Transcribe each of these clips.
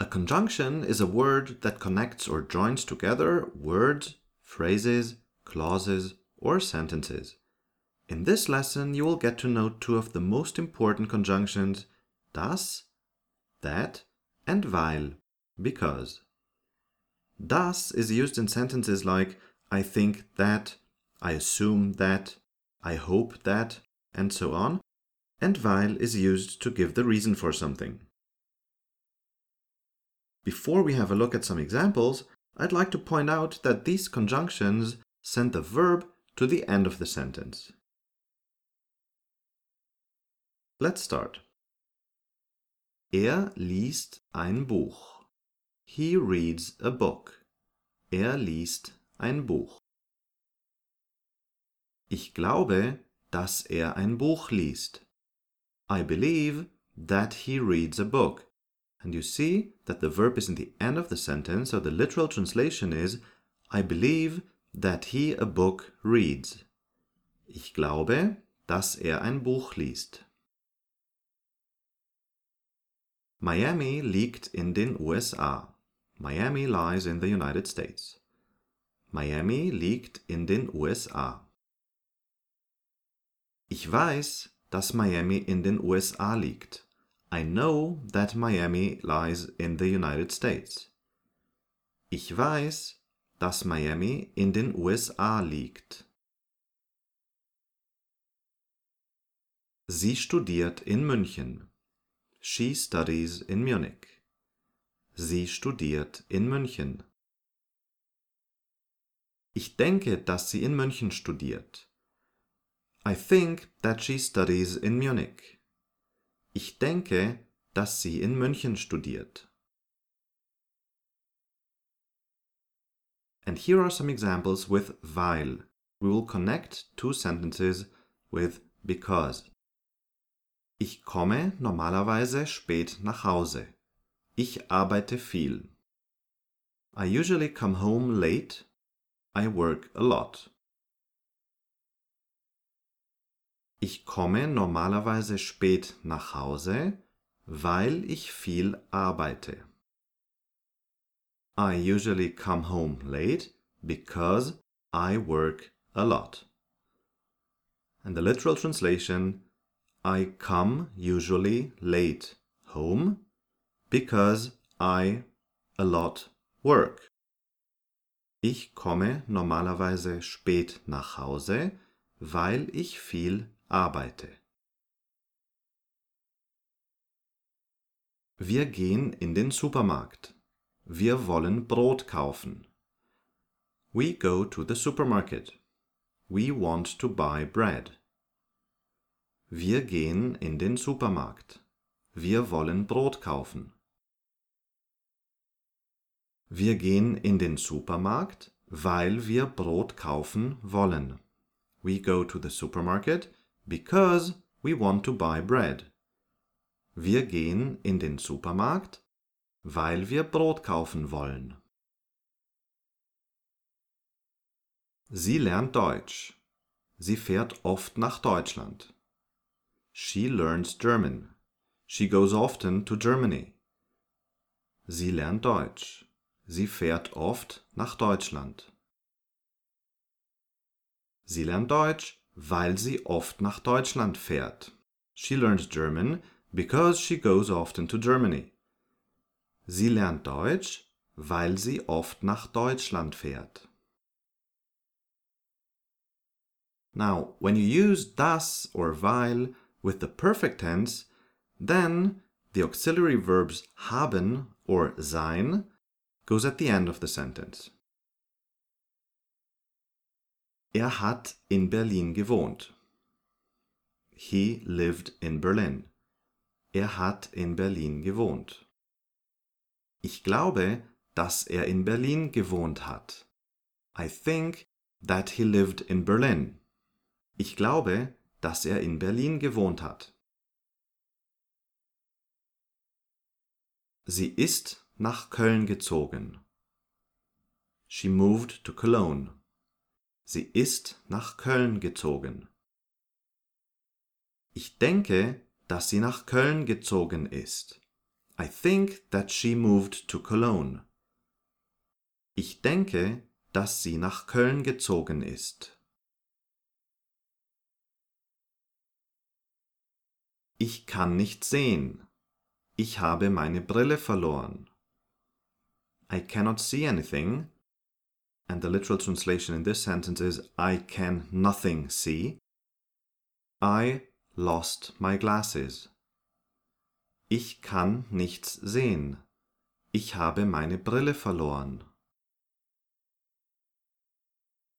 A conjunction is a word that connects or joins together words, phrases, clauses, or sentences. In this lesson, you will get to know two of the most important conjunctions das, that, and weil, because. Das is used in sentences like I think that, I assume that, I hope that, and so on, and weil is used to give the reason for something. Before we have a look at some examples, I'd like to point out that these conjunctions send the verb to the end of the sentence. Let's start. Er liest ein Buch. He reads a book. Er liest ein Buch. Ich glaube, dass er ein Buch liest. I believe that he reads a book. And you see that the verb is in the end of the sentence, so the literal translation is I believe that he a book reads. Ich glaube, dass er ein Buch liest. Miami liegt in den USA. Miami lies in the United States. Miami liegt in den USA. Ich weiß, dass Miami in den USA liegt. I know that Miami lies in the United States. Ich weiß, dass Miami in den USA liegt. Sie studiert in München. She studies in Munich. Sie studiert in München. Ich denke, dass sie in München studiert. I think that she studies in Munich. Ich denke, dass sie in München studiert. And here are some examples with weil. We will connect two sentences with because. Ich komme normalerweise spät nach Hause. Ich arbeite viel. I usually come home late. I work a lot. Ich komme normalerweise spät nach Hause, weil ich viel arbeite. I usually come home late because I work a lot. And the literal translation I come usually late home because I a lot work. Ich komme normalerweise spät nach Hause, weil ich viel arbeite. Wir gehen in den Supermarkt. Wir wollen Brot kaufen. We go to the supermarket. We want to buy bread. Wir gehen in den Supermarkt. Wir wollen Brot kaufen. Wir gehen in den Supermarkt, weil wir Brot kaufen wollen. We go to the supermarket because we want to buy bread. Wir gehen in den Supermarkt, weil wir Brot kaufen wollen. Sie lernt Deutsch. Sie fährt oft nach Deutschland. She learns German. She goes often to Germany. Sie lernt Deutsch. Sie fährt oft nach Deutschland. Sie lernt Deutsch, weil sie oft nach Deutschland fährt. She learns German because she goes often to Germany. Sie lernt Deutsch, weil sie oft nach Deutschland fährt. Now, when you use das or weil with the perfect tense, then the auxiliary verbs haben or sein goes at the end of the sentence. Er hat in Berlin gewohnt. He lived in Berlin. Er hat in Berlin gewohnt. Ich glaube, dass er in Berlin gewohnt hat. I think that he lived in Berlin. Ich glaube, dass er in Berlin gewohnt hat. Sie ist nach Köln gezogen. She moved to Cologne. Sie ist nach Köln gezogen. Ich denke, dass sie nach Köln gezogen ist. I think that she moved to Cologne. Ich denke, dass sie nach Köln gezogen ist. Ich kann nicht sehen. Ich habe meine Brille verloren. I cannot see anything. And the literal translation in this sentence is I can nothing see. I lost my glasses. Ich kann nichts sehen. Ich habe meine Brille verloren.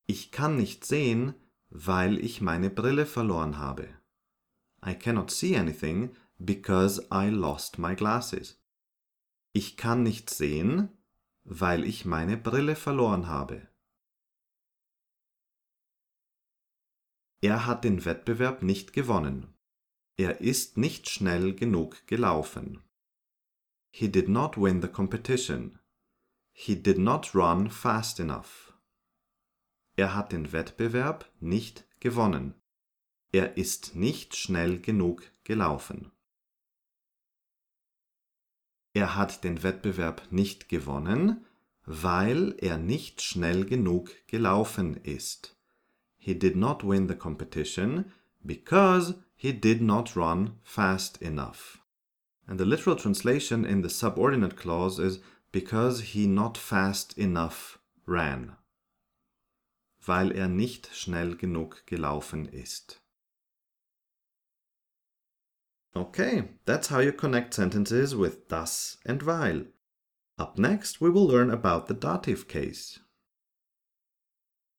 Ich kann nicht sehen, weil ich meine Brille verloren habe. I cannot see anything because I lost my glasses. Ich kann nicht sehen, weil ich meine Brille verloren habe. Er hat den Wettbewerb nicht gewonnen. Er ist nicht schnell genug gelaufen. He did not win the competition. He did not run fast enough. Er hat den Wettbewerb nicht gewonnen. Er ist nicht schnell genug gelaufen. Er hat den Wettbewerb nicht gewonnen, weil er nicht schnell genug gelaufen ist. He did not win the competition because he did not run fast enough. And the literal translation in the subordinate clause is because he not fast enough ran. Weil er nicht schnell genug gelaufen ist. Okay, that's how you connect sentences with das and weil. Up next, we will learn about the dative case.